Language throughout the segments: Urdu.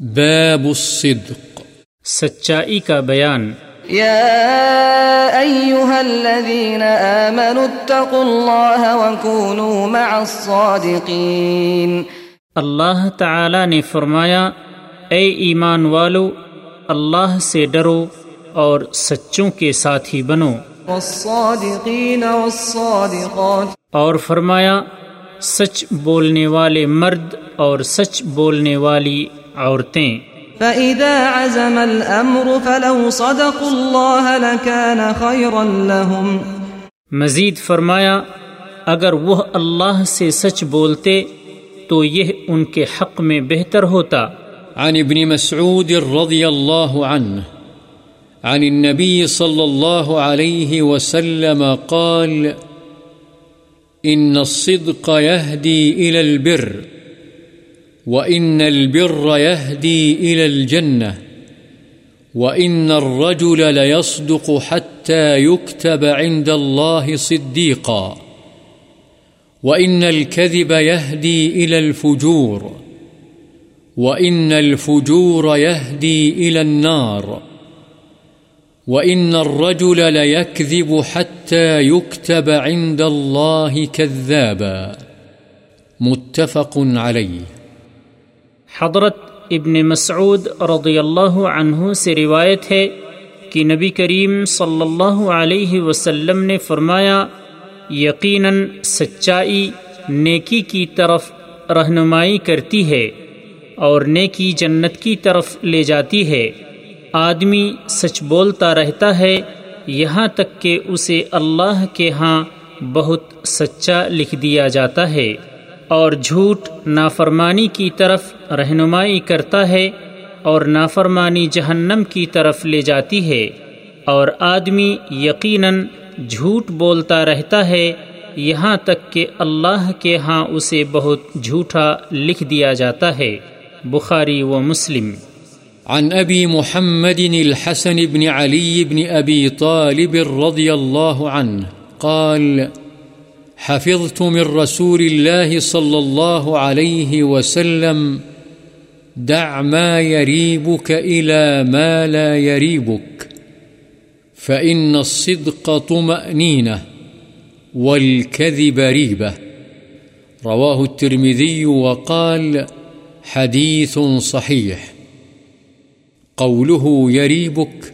باب الصدق. سچائی کا بیان۔ يا أيها الذين آمنوا اتقوا الله وكونوا مع الصادقين اللہ تعالی نے فرمایا اے ایمان والو اللہ سے ڈرو اور سچوں کے ساتھی بنو۔ والصادقين والصادقات۔ اور فرمایا سچ بولنے والے مرد اور سچ بولنے والی عورتیں۔ فإذا عزم الأمر فلو صدقوا الله لكان خيرا لهم۔ مزید فرمایا اگر وہ اللہ سے سچ بولتے تو یہ ان کے حق میں بہتر ہوتا۔ عن ابن مسعود رضي الله عنه عن النبي صلى الله عليه وسلم قال إن الصدق يهدي إلى البر وإن البر يهدي إلى الجنة وإن الرجل ليصدق حتى يكتب عند الله صديقا وإن الكذب يهدي إلى الفجور وإن الفجور يهدي إلى النار وإن الرجل ليكذب حتى يكتب عند الله كذابا متفق عليه حضرت ابن مسعود رضی اللہ عنہ سے روایت ہے کہ نبی کریم صلی اللہ علیہ وسلم نے فرمایا، یقیناً سچائی نیکی کی طرف رہنمائی کرتی ہے اور نیکی جنت کی طرف لے جاتی ہے۔ آدمی سچ بولتا رہتا ہے، یہاں تک کہ اسے اللہ کے ہاں بہت سچا لکھ دیا جاتا ہے۔ اور جھوٹ نافرمانی کی طرف رہنمائی کرتا ہے اور نافرمانی جہنم کی طرف لے جاتی ہے۔ اور آدمی یقیناً جھوٹ بولتا رہتا ہے، یہاں تک کہ اللہ کے ہاں اسے بہت جھوٹا لکھ دیا جاتا ہے۔ بخاری و مسلم۔ عن أبي محمد الحسن بن علي بن أبي طالب رضي الله عنه قال، حفظت من رسول الله صلى الله عليه وسلم، دع ما يريبك إلى ما لا يريبك، فإن الصدق طمأنينة والكذب ريبة. رواه الترمذي وقال، حديث صحيح. قوله يريبك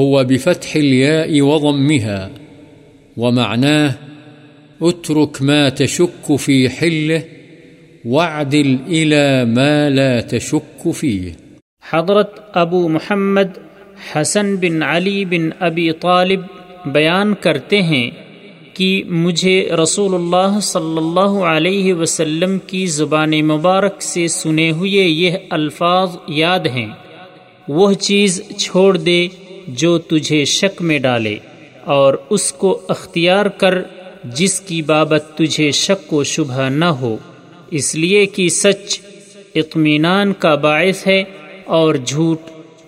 هو بفتح الياء وضمها، ومعناه اترك ما تشك في حله، واعدل إلى ما لا تشك فيه. حضرت ابو محمد حسن بن علی بن ابی طالب بیان کرتے ہیں کہ مجھے رسول اللہ صلی اللہ علیہ وسلم کی زبان مبارک سے سنے ہوئے یہ الفاظ یاد ہیں۔ وہ چیز چھوڑ دے جو تجھے شک میں ڈالے اور اس کو اختیار کر جس کی بابت تجھے شک و شبہ نہ ہو۔ اس لیے کہ سچ اطمینان کا باعث ہے اور جھوٹ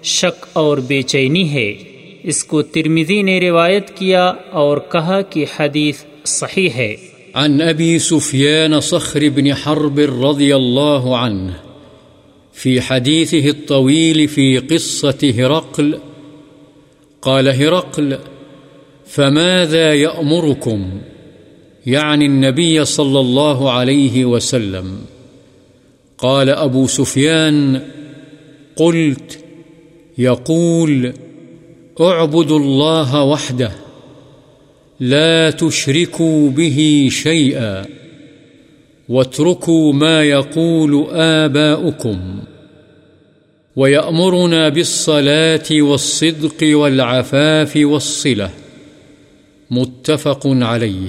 شک اور بے چینی ہے۔ اس کو ترمزی نے روایت کیا اور کہا کہ حدیث صحیح ہے۔ عن أبي سفيان صخر بن حرب رضي الله عنه في حديثه الطويل في قصة هرقل، قال هرقل، فماذا يأمركم؟ يعني النبي صلى الله عليه وسلم قال أبو سفيان، قلت، يقول، اعبدوا الله وحده، لا تشركوا به شيئا واتركوا ما يقول آباؤكم ويأمرنا بالصلاة والصدق والعفاف والصلة متفق عليه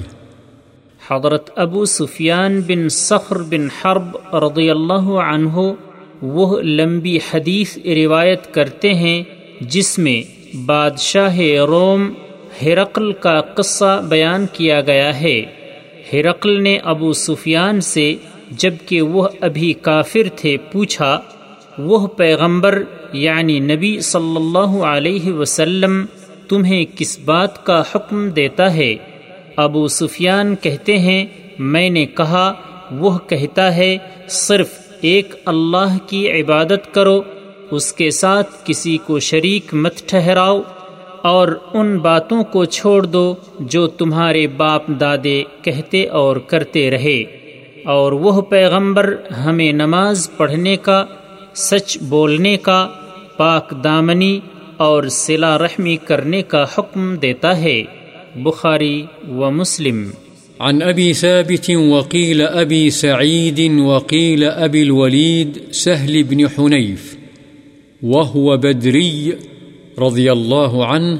حضرت ابو سفیان بن سخر بن حرب رضی اللہ عنہ وہ لمبی حدیث روایت کرتے ہیں جس میں بادشاہ روم ہرقل کا قصہ بیان کیا گیا ہے۔ ہرقل نے ابو سفیان سے جبکہ وہ ابھی کافر تھے پوچھا، وہ پیغمبر یعنی نبی صلی اللہ علیہ وسلم تمہیں کس بات کا حکم دیتا ہے؟ ابو سفیان کہتے ہیں، میں نے کہا، وہ کہتا ہے، صرف ایک اللہ کی عبادت کرو، اس کے ساتھ کسی کو شریک مت ٹھہراؤ۔ اور ان باتوں کو چھوڑ دو جو تمہارے باپ دادے کہتے اور کرتے رہے۔ اور وہ پیغمبر ہمیں نماز پڑھنے کا، سچ بولنے کا، پاک دامنی اور صلا رحمی کرنے کا حکم دیتا ہے۔ بخاری و مسلم۔ عن أبي ثابت وقيل أبي سعيد وقيل أبي الوليد سهل بن حنيف وهو بدري رضي الله عنه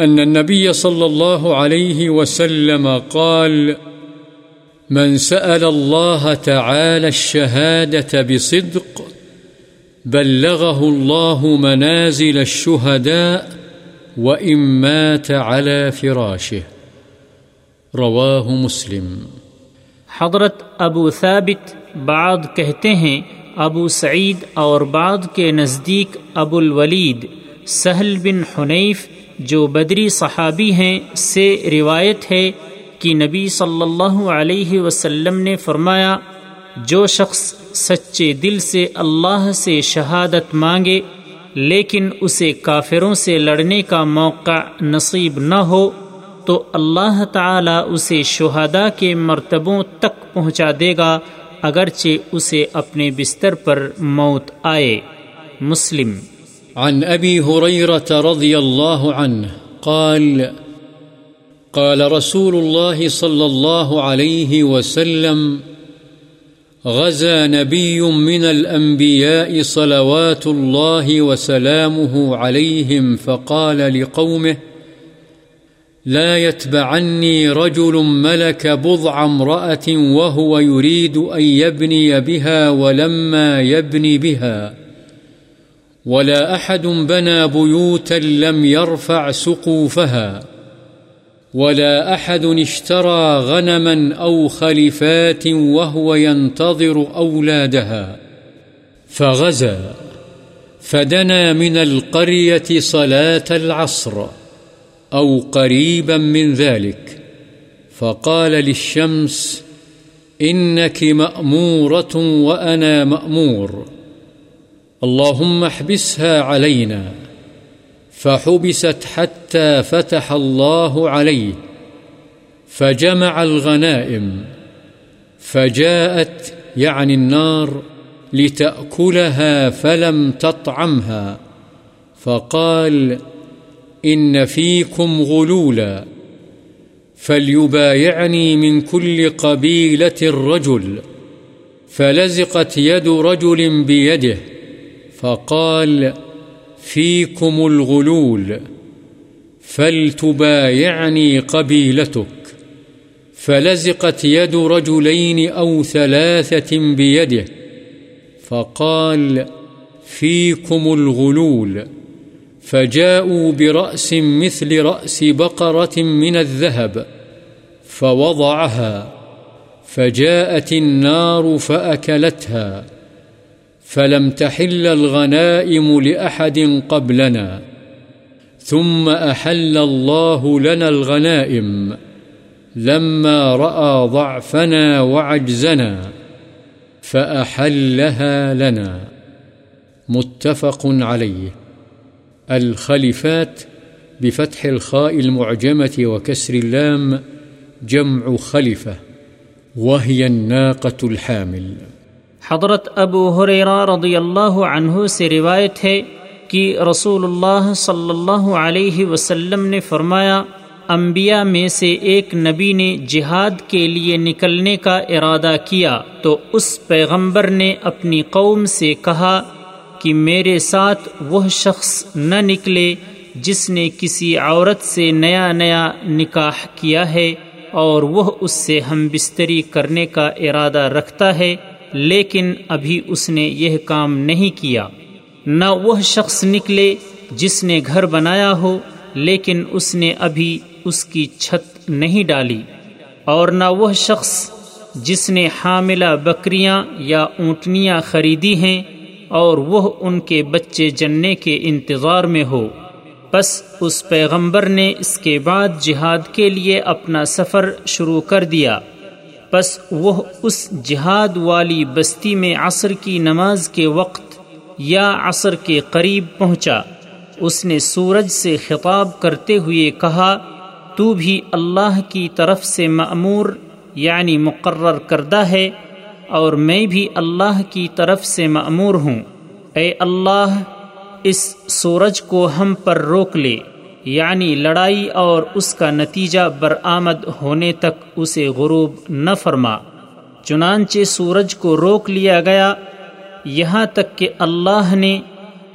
أن النبي صلى الله عليه وسلم قال، من سأل الله تعالى الشهادة بصدق، بلغه الله منازل الشهداء وإن مات على فراشه رواه مسلم۔ حضرت ابو ثابت بعد کہتے ہیں، ابو سعید اور بعد کے نزدیک ابو الولید سہل بن حنیف، جو بدری صحابی ہیں، سے روایت ہے کہ نبی صلی اللہ علیہ وسلم نے فرمایا، جو شخص سچے دل سے اللہ سے شہادت مانگے، لیکن اسے کافروں سے لڑنے کا موقع نصیب نہ ہو، تو اللہ تعالی اسے شہداء کے مرتبوں تک پہنچا دے گا، اگرچہ اسے اپنے بستر پر موت آئے۔ مسلم عن أبي هريرة رضي الله عنه قال قال رسول الله صلى الله عليه وسلم، غزا نبي من الأنبياء صلوات الله وسلامه عليهم فقال لقومه، لا يتبعني رجل ملك بضع امرأة وهو يريد أن يبني بها ولما يبني بها. ولا أحد بنى بيوتا لم يرفع سقوفها ولا أحد اشترى غنما أو خلفات وهو ينتظر أولادها فغزا فدنا من القرية صلاة العصر أو قريبا من ذلك فقال للشمس إنك مأمورة وأنا مأمور اللهم احبسها علينا فحبست حتى فتح الله عليه فجمع الغنائم فجاءت يعني النار لتأكلها فلم تطعمها فقال إن فيكم غلولا فليبايعني من كل قبيلة الرجل فلزقت يد رجل بيده فقال فيكم الغلول فلتبايعني قبيلتك فلزقت يد رجلين أو ثلاثة بيده فقال فيكم الغلول فجاءوا برأس مثل رأس بقرة من الذهب فوضعها فجاءت النار فأكلتها فلم تحل الغنائم لأحد قبلنا ثم أحل الله لنا الغنائم لما رأى ضعفنا وعجزنا فأحلها لنا متفق عليه الخلفات بفتح الخاء المعجمة وكسر اللام جمع خلفة وهي الناقة الحامل حضرت ابو حریرا رضی اللہ عنہ سے روایت ہے کہ رسول اللہ صلی اللہ علیہ وسلم نے فرمایا، انبیاء میں سے ایک نبی نے جہاد کے لیے نکلنے کا ارادہ کیا، تو اس پیغمبر نے اپنی قوم سے کہا کہ میرے ساتھ وہ شخص نہ نکلے جس نے کسی عورت سے نیا نیا نکاح کیا ہے اور وہ اس سے ہم بستری کرنے کا ارادہ رکھتا ہے۔ لیکن ابھی اس نے یہ کام نہیں کیا۔ نہ وہ شخص نکلے جس نے گھر بنایا ہو، لیکن اس نے ابھی اس کی چھت نہیں ڈالی۔ اور نہ وہ شخص جس نے حاملہ بکریاں یا اونٹنیاں خریدی ہیں اور وہ ان کے بچے جننے کے انتظار میں ہو۔ بس اس پیغمبر نے اس کے بعد جہاد کے لیے اپنا سفر شروع کر دیا۔ بس وہ اس جہاد والی بستی میں عصر کی نماز کے وقت یا عصر کے قریب پہنچا۔ اس نے سورج سے خطاب کرتے ہوئے کہا، تو بھی اللہ کی طرف سے معمور یعنی مقرر کردہ ہے، اور میں بھی اللہ کی طرف سے معمور ہوں۔ اے اللہ، اس سورج کو ہم پر روک لے۔ یعنی لڑائی اور اس کا نتیجہ برآمد ہونے تک اسے غروب نہ فرما۔ چنانچہ سورج کو روک لیا گیا۔ یہاں تک کہ اللہ نے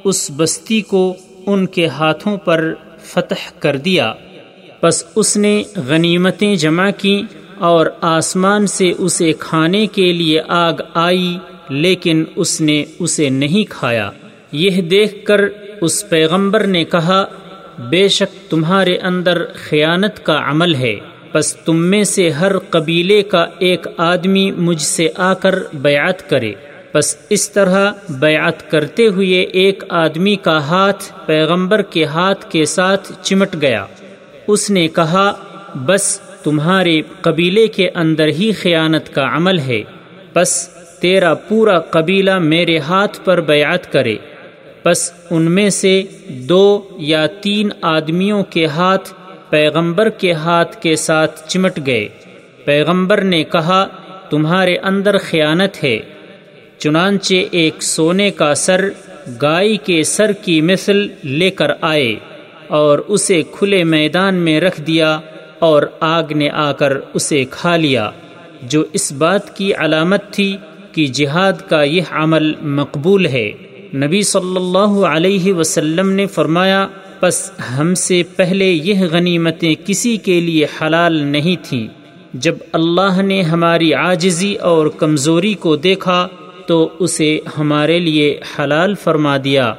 اس بستی کو ان کے ہاتھوں پر فتح کر دیا۔ پس اس نے غنیمتیں جمع کی اور آسمان سے اسے کھانے کے لیے آگ آئی، لیکن اس نے اسے نہیں کھایا۔ یہ دیکھ کر اس پیغمبر نے کہا بے شک تمہارے اندر خیانت کا عمل ہے۔ پس تم میں سے ہر قبیلے کا ایک آدمی مجھ سے آ کر بیعت کرے۔ بس اس طرح بیعت کرتے ہوئے ایک آدمی کا ہاتھ پیغمبر کے ہاتھ کے ساتھ چمٹ گیا۔ اس نے کہا، بس تمہارے قبیلے کے اندر ہی خیانت کا عمل ہے۔ بس تیرا پورا قبیلہ میرے ہاتھ پر بیعت کرے۔ بس ان میں سے دو یا تین آدمیوں کے ہاتھ پیغمبر کے ہاتھ کے ساتھ چمٹ گئے۔ پیغمبر نے کہا، تمہارے اندر خیانت ہے۔ چنانچہ ایک سونے کا سر گائے کے سر کی مثل لے کر آئے اور اسے کھلے میدان میں رکھ دیا اور آگ نے آ کر اسے کھا لیا۔ جو اس بات کی علامت تھی کہ جہاد کا یہ عمل مقبول ہے۔ نبی صلی اللہ علیہ وسلم نے فرمایا، پس ہم سے پہلے یہ غنیمتیں کسی کے لیے حلال نہیں تھیں۔ جب اللہ نے ہماری عاجزی اور کمزوری کو دیکھا، تو اسے ہمارے لیے حلال فرما دیا۔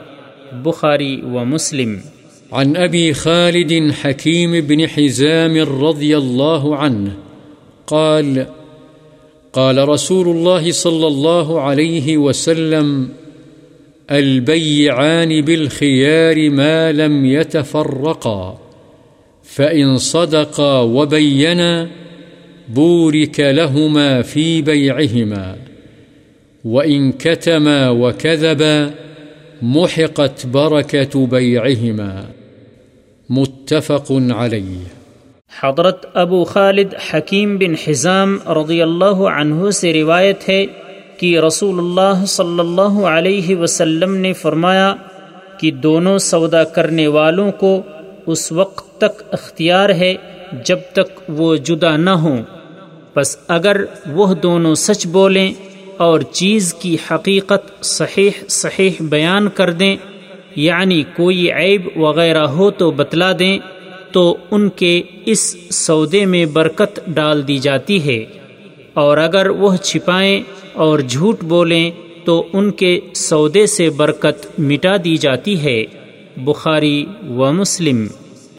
بخاری و مسلم۔ عن ابی خالد حکیم بن حزام رضی اللہ عنہ قال قال رسول الله صلى الله عليه وسلم البيعان بالخيار ما لم يتفرقا، فإن صدقا وبينا بورك لهما في بيعهما، وإن كتما وكذبا محقت بركة بيعهما. متفق عليه. حضرت ابو خالد حکیم بن حزام رضی اللہ عنہ سے روایت ہے کہ رسول اللہ صلی اللہ علیہ وسلم نے فرمایا کہ دونوں سودا کرنے والوں کو اس وقت تک اختیار ہے جب تک وہ جدا نہ ہوں۔ بس اگر وہ دونوں سچ بولیں اور چیز کی حقیقت صحیح صحیح بیان کر دیں یعنی کوئی عیب وغیرہ ہو تو بتلا دیں، تو ان کے اس سودے میں برکت ڈال دی جاتی ہے۔ اور اگر وہ چھپائیں اور جھوٹ بولیں تو ان کے سودے سے برکت مٹا دی جاتی ہے۔ بخاری و مسلم